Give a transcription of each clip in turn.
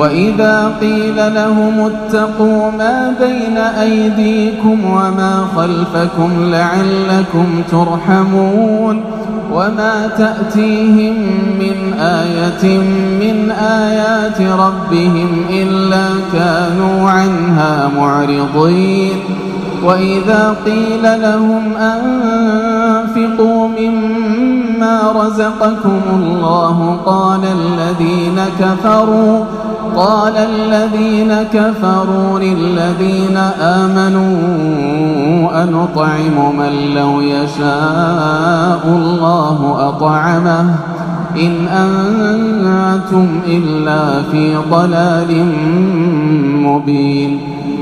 وإذا قيل لهم اتقوا ما بين أيديكم وما خلفكم لعلكم ترحمون وما تأتيهم من آية من آيات ربهم إلا كانوا عنها معرضين وإذا قيل لهم أنفقوا رزقكم الله. قال الذين كفروا قال الذين كفروا للذين آمنوا أنطعم من لو يشاء الله أطعمه. إن أنتم إلا في ضلال مبين.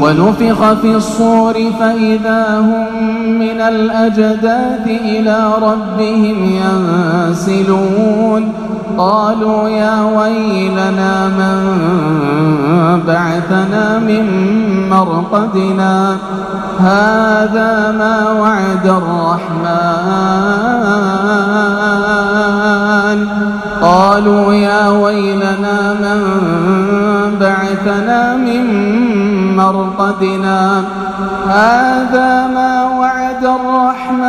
ونفخ في الصور فإذا هم من الأجداث إلى ربهم ينسلون. قالوا يا ويلنا من بعثنا من مرقدنا؟ هذا ما وعد الرحمن. مرقدنا هذا ما وعد الرحمن.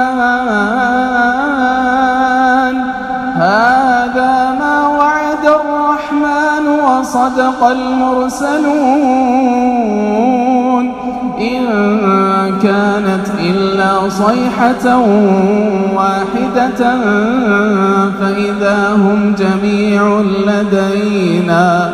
هذا ما وعد الرحمن وصدق المرسلون. إن كانت إلا صيحة واحدة فإذا هم جميع لدينا.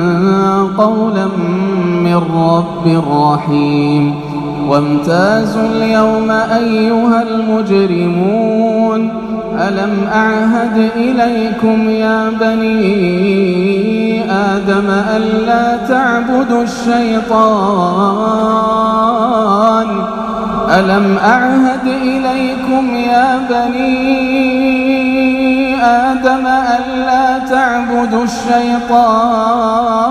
قولا من رب رحيم وامتازوا اليوم أيها المجرمون ألم أعهد إليكم يا بني آدم ألا تعبدوا الشيطان ألم أعهد إليكم يا بني آدم ألا تعبدوا الشيطان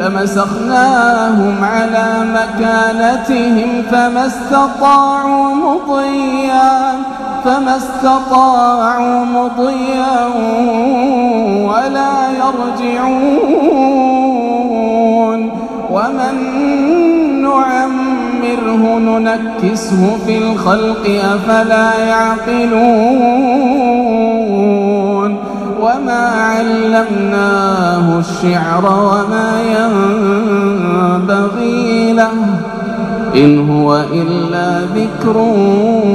لمسخناهم على مكانتهم فما استطاعوا مضيا فما استطاعوا مضيا ولا يرجعون. ومن نعمره ننكسه في الخلق أفلا يعقلون. وما علمناه الشعر وما ينبغي له إن هو إلا ذكر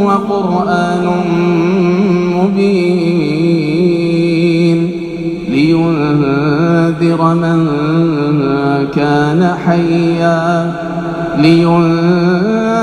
وقرآن مبين لينذر من كان حيا لينذر